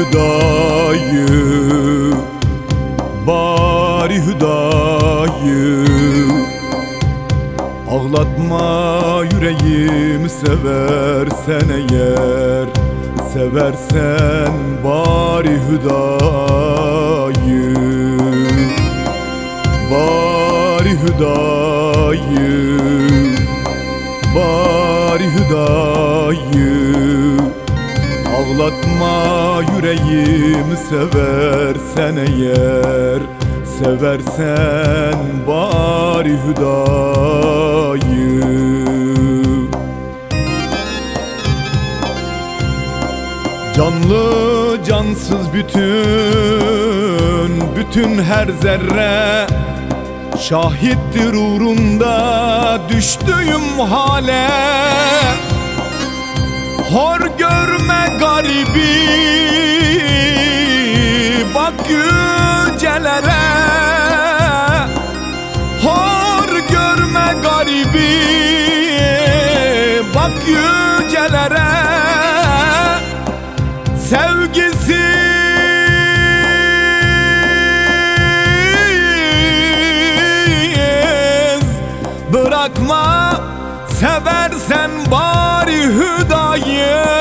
hüdayı Bari hüdayı Ağlatma yüreğimi seversen eğer Seversen bari hüdayı Bari hüdayı Bari hüdayı Ağlatma yüreğimi seversen eğer. Seversen bari hüdayı. Canlı cansız bütün Bütün her zerre. Şahittir uğrunda düştüğüm hale Hor görme garibi Bak yücelere. Hor görme garibi Bak yücelere. Sevgisiz Bırakma bari hüdayı Bari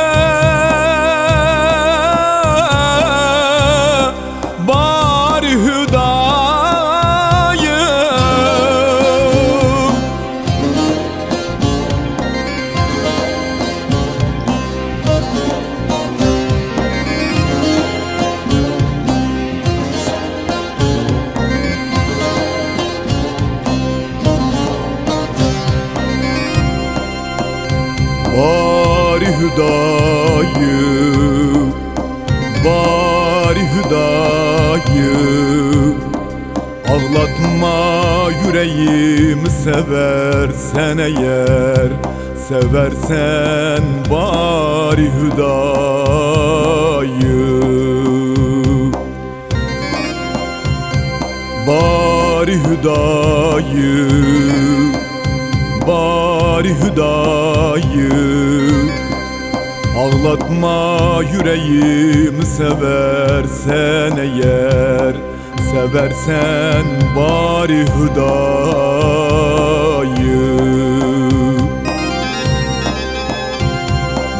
hüdayı Bari hüdayı Ağlatma yüreğimi seversen eğer Seversen bari hüdayı Bari hüdayı Bari hüdayı Ağlatma yüreğimi seversen eğer Seversen bari hüdayı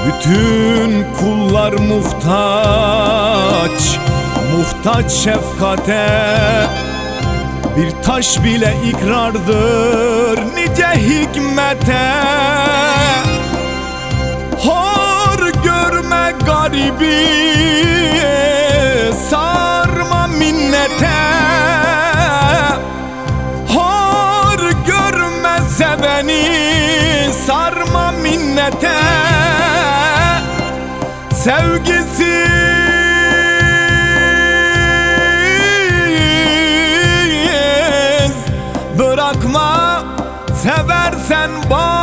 Bütün kullar muhtaç Muhtaç şefkate. Bir taş bile ikrardır nice hikmete garibi sarma minnete. Hor görme seveni sarma minnete. Sevgisiz Bırakma Seversen hüdayı